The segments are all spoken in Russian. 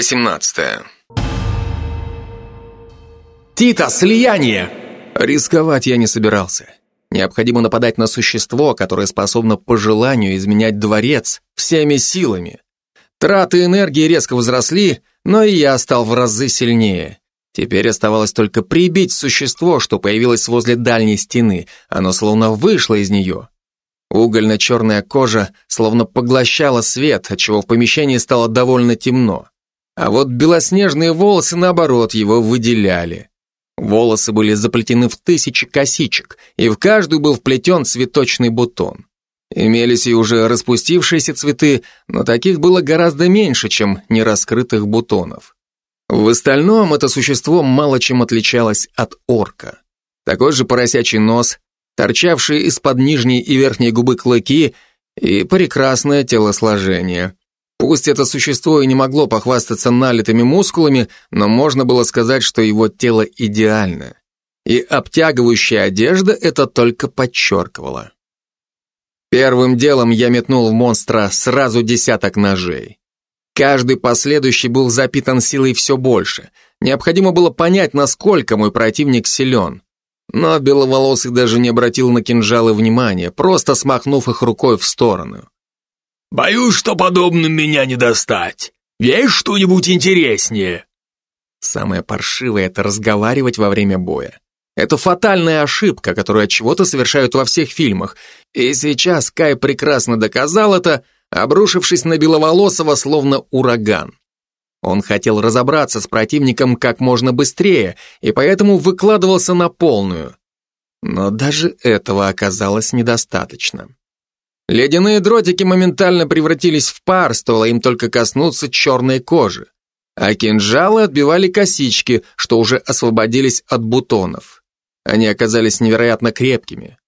18. «Тита, слияние!» Рисковать я не собирался. Необходимо нападать на существо, которое способно по желанию изменять дворец всеми силами. Траты энергии резко возросли, но и я стал в разы сильнее. Теперь оставалось только прибить существо, что появилось возле дальней стены. Оно словно вышло из нее. Угольно-черная кожа словно поглощала свет, отчего в помещении стало довольно темно. А вот белоснежные волосы, наоборот, его выделяли. Волосы были заплетены в тысячи косичек, и в каждую был вплетен цветочный бутон. Имелись и уже распустившиеся цветы, но таких было гораздо меньше, чем нераскрытых бутонов. В остальном это существо мало чем отличалось от орка. Такой же поросячий нос, торчавшие из-под нижней и верхней губы клыки и прекрасное телосложение. Пусть это существо и не могло похвастаться налитыми мускулами, но можно было сказать, что его тело идеально. И обтягивающая одежда это только подчеркивала. Первым делом я метнул в монстра сразу десяток ножей. Каждый последующий был запитан силой все больше. Необходимо было понять, насколько мой противник силен. Но Беловолосый даже не обратил на кинжалы внимания, просто смахнув их рукой в сторону. «Боюсь, что подобным меня не достать. Есть что-нибудь интереснее?» Самое паршивое — это разговаривать во время боя. Это фатальная ошибка, которую от чего-то совершают во всех фильмах. И сейчас Кай прекрасно доказал это, обрушившись на Беловолосого словно ураган. Он хотел разобраться с противником как можно быстрее, и поэтому выкладывался на полную. Но даже этого оказалось недостаточно. Ледяные дротики моментально превратились в пар, стоило им только коснуться черной кожи. А кинжалы отбивали косички, что уже освободились от бутонов. Они оказались невероятно крепкими.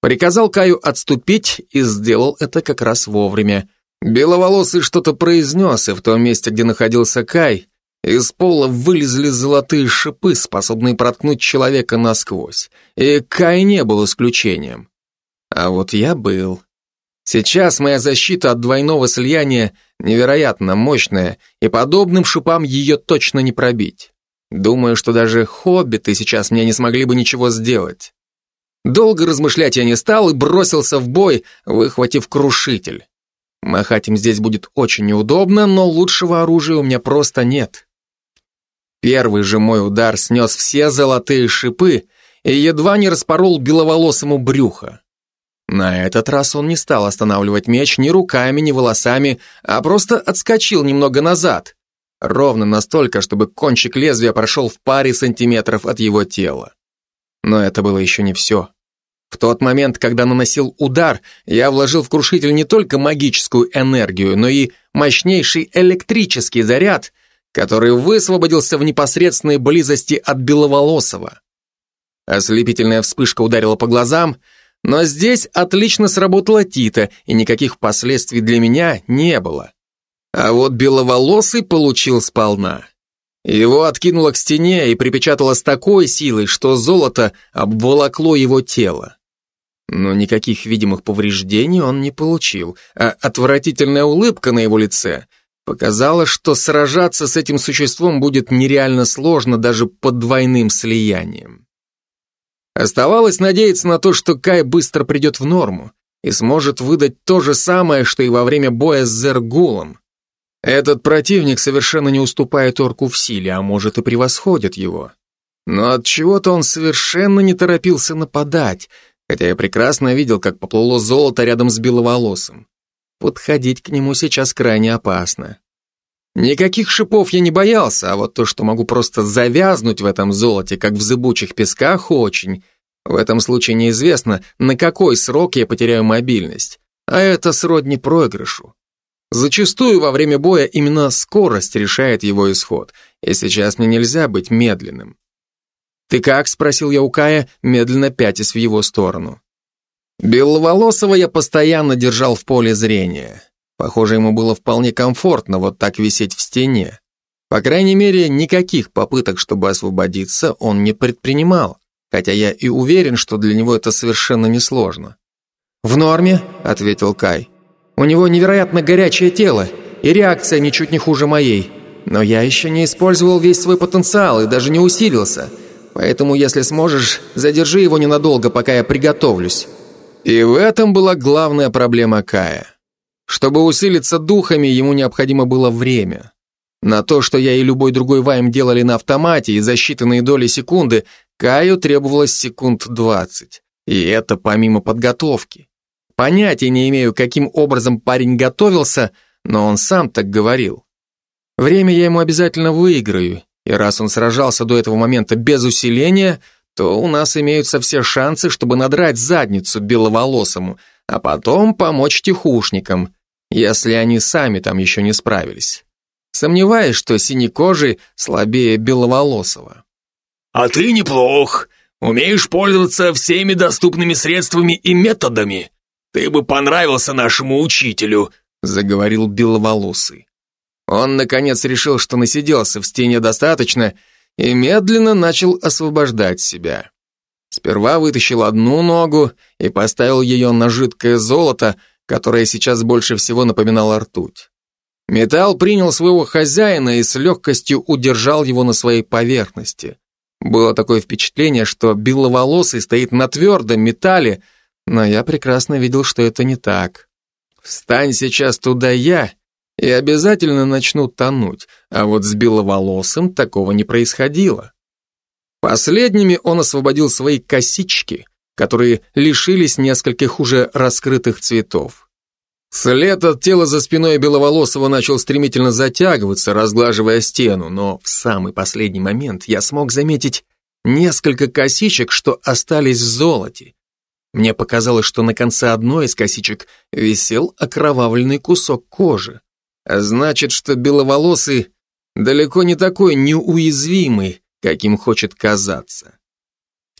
Приказал Каю отступить и сделал это как раз вовремя. Беловолосый что-то произнес, и в том месте, где находился Кай, из пола вылезли золотые шипы, способные проткнуть человека насквозь. И Кай не был исключением. А вот я был. Сейчас моя защита от двойного слияния невероятно мощная, и подобным шипам ее точно не пробить. Думаю, что даже хоббиты сейчас мне не смогли бы ничего сделать. Долго размышлять я не стал и бросился в бой, выхватив крушитель. Махать им здесь будет очень неудобно, но лучшего оружия у меня просто нет. Первый же мой удар снес все золотые шипы и едва не распорол беловолосому брюхо. На этот раз он не стал останавливать меч ни руками, ни волосами, а просто отскочил немного назад, ровно настолько, чтобы кончик лезвия прошел в паре сантиметров от его тела. Но это было еще не все. В тот момент, когда наносил удар, я вложил в крушитель не только магическую энергию, но и мощнейший электрический заряд, который высвободился в непосредственной близости от Беловолосого. Ослепительная вспышка ударила по глазам, но здесь отлично сработала Тита, и никаких последствий для меня не было. А вот Беловолосый получил сполна. Его откинуло к стене и припечатало с такой силой, что золото обволокло его тело. Но никаких видимых повреждений он не получил, а отвратительная улыбка на его лице показала, что сражаться с этим существом будет нереально сложно даже под двойным слиянием. Оставалось надеяться на то, что Кай быстро придет в норму и сможет выдать то же самое, что и во время боя с Зергулом. Этот противник совершенно не уступает орку в силе, а может и превосходит его. Но от чего-то он совершенно не торопился нападать, хотя я прекрасно видел, как поплыло золото рядом с беловолосым. Подходить к нему сейчас крайне опасно. Никаких шипов я не боялся, а вот то, что могу просто завязнуть в этом золоте, как в зыбучих песках, очень. В этом случае неизвестно, на какой срок я потеряю мобильность. А это сродни проигрышу. Зачастую во время боя именно скорость решает его исход, и сейчас мне нельзя быть медленным. «Ты как?» — спросил я у Кая, медленно пятясь в его сторону. Беловолосого я постоянно держал в поле зрения. Похоже, ему было вполне комфортно вот так висеть в стене. По крайней мере, никаких попыток, чтобы освободиться, он не предпринимал, хотя я и уверен, что для него это совершенно несложно. «В норме», — ответил Кай. «У него невероятно горячее тело, и реакция ничуть не хуже моей. Но я еще не использовал весь свой потенциал и даже не усилился. Поэтому, если сможешь, задержи его ненадолго, пока я приготовлюсь». И в этом была главная проблема Кая. Чтобы усилиться духами, ему необходимо было время. На то, что я и любой другой Вайм делали на автомате и за считанные доли секунды, Каю требовалось секунд двадцать. И это помимо подготовки. Понятия не имею, каким образом парень готовился, но он сам так говорил. Время я ему обязательно выиграю, и раз он сражался до этого момента без усиления, то у нас имеются все шансы, чтобы надрать задницу беловолосому, а потом помочь тихушникам, если они сами там еще не справились. Сомневаюсь, что синекожий слабее беловолосого. «А ты неплох. Умеешь пользоваться всеми доступными средствами и методами. Ты бы понравился нашему учителю», заговорил беловолосый. Он, наконец, решил, что насиделся в стене достаточно и медленно начал освобождать себя. Сперва вытащил одну ногу и поставил ее на жидкое золото, которое сейчас больше всего напоминало ртуть. Металл принял своего хозяина и с легкостью удержал его на своей поверхности. Было такое впечатление, что беловолосый стоит на твердом металле, но я прекрасно видел, что это не так. Встань сейчас туда я, и обязательно начну тонуть, а вот с беловолосым такого не происходило. Последними он освободил свои косички, которые лишились нескольких уже раскрытых цветов. След от тела за спиной Беловолосого начал стремительно затягиваться, разглаживая стену, но в самый последний момент я смог заметить несколько косичек, что остались в золоте. Мне показалось, что на конце одной из косичек висел окровавленный кусок кожи. А значит, что Беловолосый далеко не такой неуязвимый, каким хочет казаться.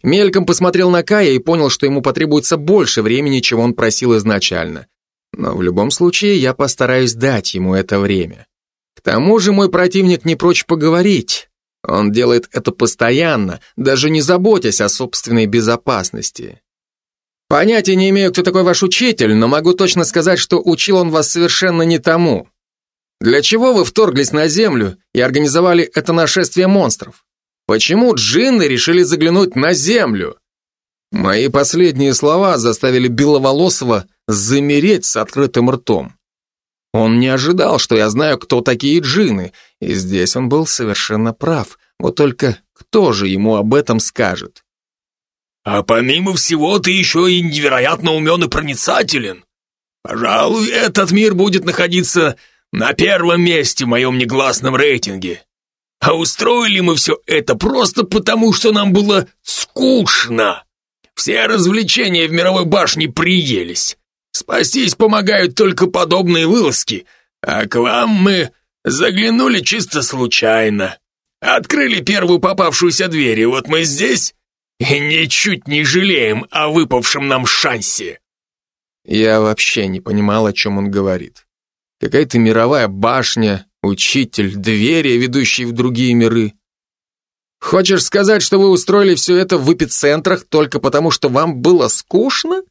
Мельком посмотрел на Кая и понял, что ему потребуется больше времени, чем он просил изначально. Но в любом случае я постараюсь дать ему это время. К тому же мой противник не прочь поговорить. Он делает это постоянно, даже не заботясь о собственной безопасности. Понятия не имею, кто такой ваш учитель, но могу точно сказать, что учил он вас совершенно не тому. Для чего вы вторглись на Землю и организовали это нашествие монстров? Почему джинны решили заглянуть на Землю? Мои последние слова заставили Беловолосого замереть с открытым ртом. Он не ожидал, что я знаю, кто такие джины, и здесь он был совершенно прав. Вот только кто же ему об этом скажет? «А помимо всего, ты еще и невероятно умен и проницателен. Пожалуй, этот мир будет находиться на первом месте в моем негласном рейтинге. А устроили мы все это просто потому, что нам было скучно. Все развлечения в мировой башне приелись. Спастись помогают только подобные вылазки, а к вам мы заглянули чисто случайно. Открыли первую попавшуюся дверь, и вот мы здесь и ничуть не жалеем о выпавшем нам шансе. Я вообще не понимал, о чем он говорит. Какая-то мировая башня, учитель, двери, ведущие в другие миры. Хочешь сказать, что вы устроили все это в эпицентрах только потому, что вам было скучно?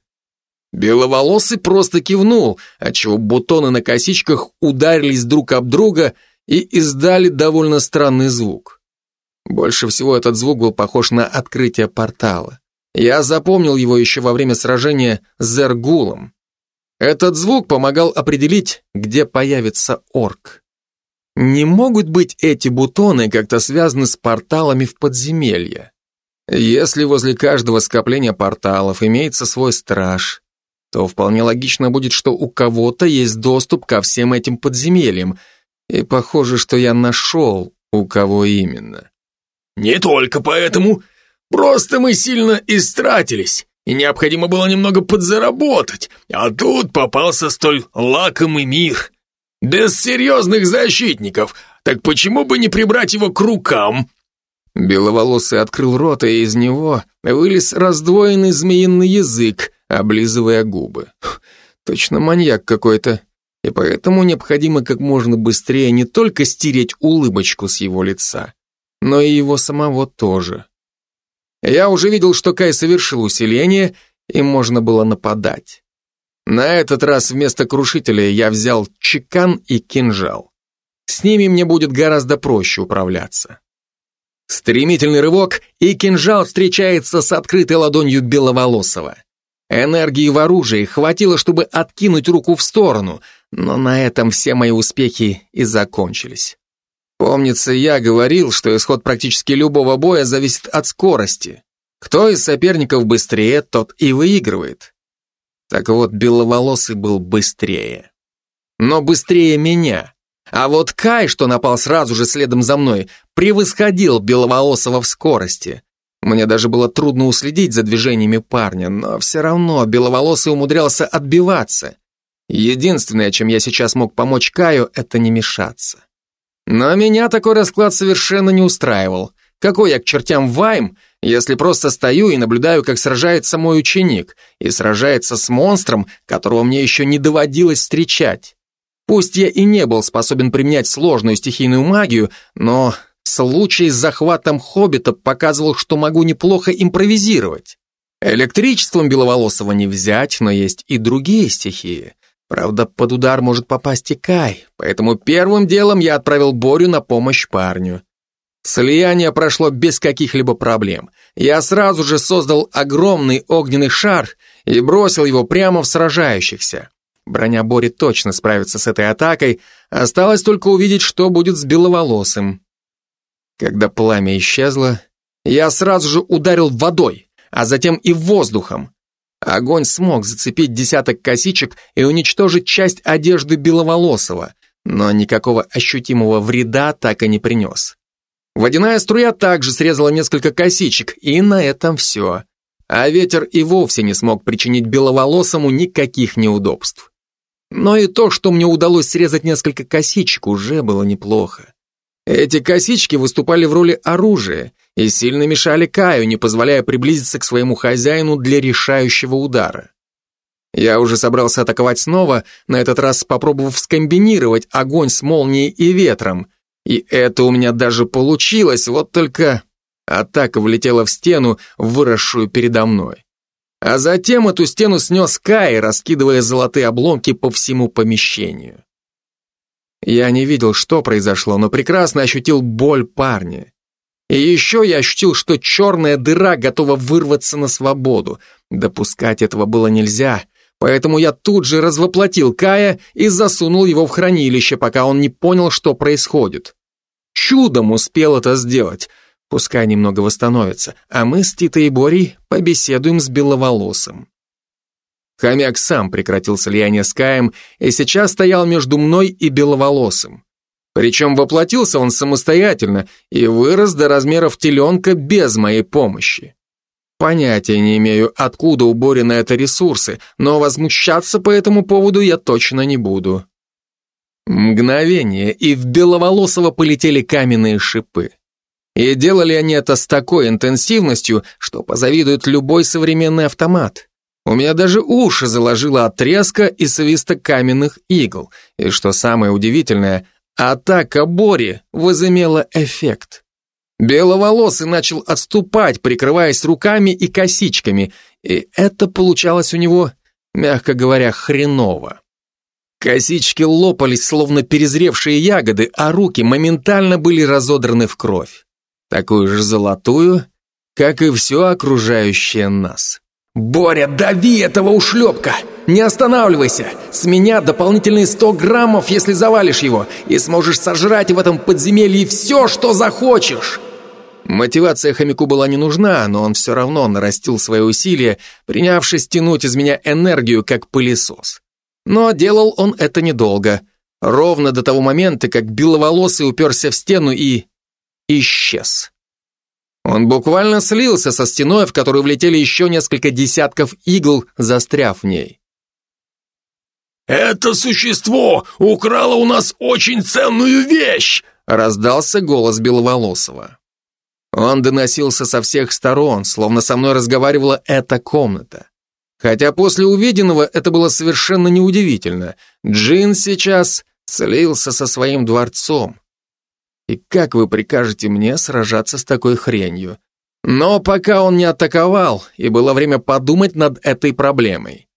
Беловолосый просто кивнул, отчего бутоны на косичках ударились друг об друга и издали довольно странный звук. Больше всего этот звук был похож на открытие портала. Я запомнил его еще во время сражения с Зергулом. Этот звук помогал определить, где появится орк. Не могут быть эти бутоны как-то связаны с порталами в подземелье. Если возле каждого скопления порталов имеется свой страж, то вполне логично будет, что у кого-то есть доступ ко всем этим подземельям, и похоже, что я нашел, у кого именно. Не только поэтому, просто мы сильно истратились, и необходимо было немного подзаработать, а тут попался столь лакомый мир. Без серьезных защитников, так почему бы не прибрать его к рукам? Беловолосый открыл рот, и из него вылез раздвоенный змеиный язык, облизывая губы. Точно маньяк какой-то. И поэтому необходимо как можно быстрее не только стереть улыбочку с его лица, но и его самого тоже. Я уже видел, что Кай совершил усиление, и можно было нападать. На этот раз вместо крушителя я взял чекан и кинжал. С ними мне будет гораздо проще управляться. Стремительный рывок, и кинжал встречается с открытой ладонью Беловолосого. Энергии в оружии хватило, чтобы откинуть руку в сторону, но на этом все мои успехи и закончились. Помнится, я говорил, что исход практически любого боя зависит от скорости. Кто из соперников быстрее, тот и выигрывает. Так вот, Беловолосый был быстрее. Но быстрее меня. А вот Кай, что напал сразу же следом за мной, превосходил Беловолосого в скорости. Мне даже было трудно уследить за движениями парня, но все равно Беловолосый умудрялся отбиваться. Единственное, чем я сейчас мог помочь Каю, это не мешаться. Но меня такой расклад совершенно не устраивал. Какой я к чертям вайм, если просто стою и наблюдаю, как сражается мой ученик, и сражается с монстром, которого мне еще не доводилось встречать. Пусть я и не был способен применять сложную стихийную магию, но случай с захватом хоббита показывал, что могу неплохо импровизировать. Электричеством Беловолосого не взять, но есть и другие стихии. Правда, под удар может попасть и Кай, поэтому первым делом я отправил Борю на помощь парню. Слияние прошло без каких-либо проблем. Я сразу же создал огромный огненный шар и бросил его прямо в сражающихся. Броня Бори точно справится с этой атакой, осталось только увидеть, что будет с беловолосым. Когда пламя исчезло, я сразу же ударил водой, а затем и воздухом. Огонь смог зацепить десяток косичек и уничтожить часть одежды беловолосого, но никакого ощутимого вреда так и не принес. Водяная струя также срезала несколько косичек, и на этом все. А ветер и вовсе не смог причинить беловолосому никаких неудобств. Но и то, что мне удалось срезать несколько косичек, уже было неплохо. Эти косички выступали в роли оружия и сильно мешали Каю, не позволяя приблизиться к своему хозяину для решающего удара. Я уже собрался атаковать снова, на этот раз попробовав скомбинировать огонь с молнией и ветром. И это у меня даже получилось, вот только атака влетела в стену, выросшую передо мной. А затем эту стену снес Кай, раскидывая золотые обломки по всему помещению. Я не видел, что произошло, но прекрасно ощутил боль парня. И еще я ощутил, что черная дыра готова вырваться на свободу. Допускать этого было нельзя, поэтому я тут же развоплотил Кая и засунул его в хранилище, пока он не понял, что происходит. Чудом успел это сделать, Пускай немного восстановится, а мы с Титой и Борей побеседуем с Беловолосым. Хомяк сам прекратил слияние с Каем и сейчас стоял между мной и Беловолосым. Причем воплотился он самостоятельно и вырос до размеров теленка без моей помощи. Понятия не имею, откуда у Бори на это ресурсы, но возмущаться по этому поводу я точно не буду. Мгновение, и в Беловолосого полетели каменные шипы. И делали они это с такой интенсивностью, что позавидует любой современный автомат. У меня даже уши заложило от треска и свиста каменных игл. И что самое удивительное, атака Бори возымела эффект. Беловолосый начал отступать, прикрываясь руками и косичками, и это получалось у него, мягко говоря, хреново. Косички лопались, словно перезревшие ягоды, а руки моментально были разодраны в кровь такую же золотую, как и все окружающее нас. «Боря, дави этого ушлепка! Не останавливайся! С меня дополнительные 100 граммов, если завалишь его, и сможешь сожрать в этом подземелье все, что захочешь!» Мотивация хомяку была не нужна, но он все равно нарастил свои усилия, принявшись тянуть из меня энергию, как пылесос. Но делал он это недолго, ровно до того момента, как беловолосый уперся в стену и исчез. Он буквально слился со стеной, в которую влетели еще несколько десятков игл, застряв в ней. «Это существо украло у нас очень ценную вещь!» раздался голос Беловолосова. Он доносился со всех сторон, словно со мной разговаривала эта комната. Хотя после увиденного это было совершенно неудивительно. Джин сейчас слился со своим дворцом. И как вы прикажете мне сражаться с такой хренью? Но пока он не атаковал, и было время подумать над этой проблемой.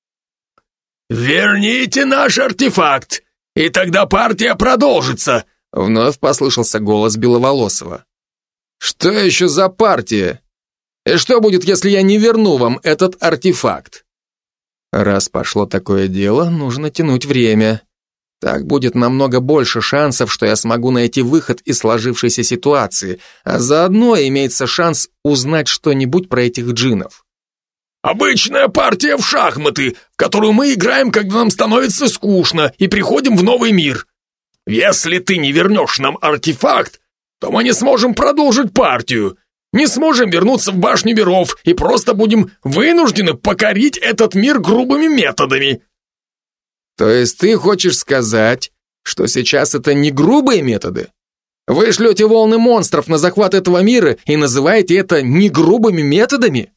«Верните наш артефакт, и тогда партия продолжится», Вновь послышался голос Беловолосова. Что еще за партия? И что будет, если я не верну вам этот артефакт? Раз пошло такое дело, нужно тянуть время. Так будет намного больше шансов, что я смогу найти выход из сложившейся ситуации, а заодно имеется шанс узнать что-нибудь про этих джинов. «Обычная партия в шахматы, которую мы играем, когда нам становится скучно, и приходим в новый мир. Если ты не вернешь нам артефакт, то мы не сможем продолжить партию, не сможем вернуться в башню миров и просто будем вынуждены покорить этот мир грубыми методами». «То есть ты хочешь сказать, что сейчас это не грубые методы? Вы шлете волны монстров на захват этого мира и называете это не грубыми методами?»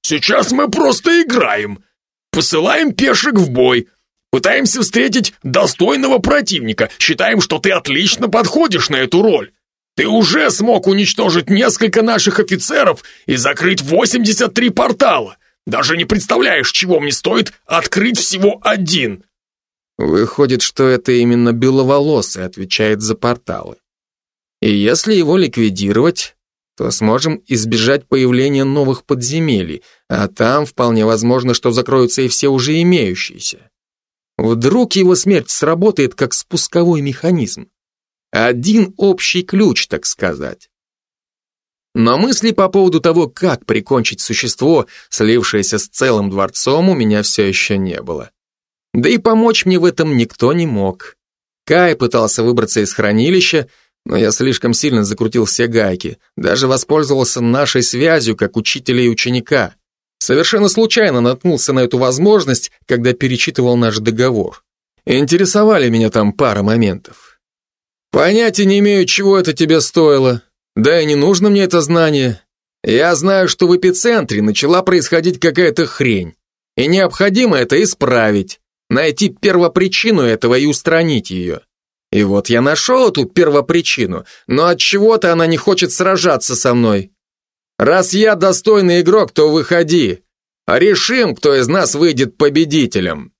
«Сейчас мы просто играем. Посылаем пешек в бой, пытаемся встретить достойного противника, считаем, что ты отлично подходишь на эту роль. Ты уже смог уничтожить несколько наших офицеров и закрыть 83 портала. Даже не представляешь, чего мне стоит открыть всего один. Выходит, что это именно Беловолосый отвечает за порталы. И если его ликвидировать, то сможем избежать появления новых подземелий, а там вполне возможно, что закроются и все уже имеющиеся. Вдруг его смерть сработает как спусковой механизм. Один общий ключ, так сказать. Но мысли по поводу того, как прикончить существо, слившееся с целым дворцом, у меня все еще не было. Да и помочь мне в этом никто не мог. Кай пытался выбраться из хранилища, но я слишком сильно закрутил все гайки, даже воспользовался нашей связью как учителя и ученика. Совершенно случайно наткнулся на эту возможность, когда перечитывал наш договор. Интересовали меня там пара моментов. Понятия не имею, чего это тебе стоило. Да и не нужно мне это знание. Я знаю, что в эпицентре начала происходить какая-то хрень. И необходимо это исправить. Найти первопричину этого и устранить ее. И вот я нашел эту первопричину, но от чего-то она не хочет сражаться со мной. Раз я достойный игрок, то выходи. Решим, кто из нас выйдет победителем.